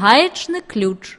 гаечны ключ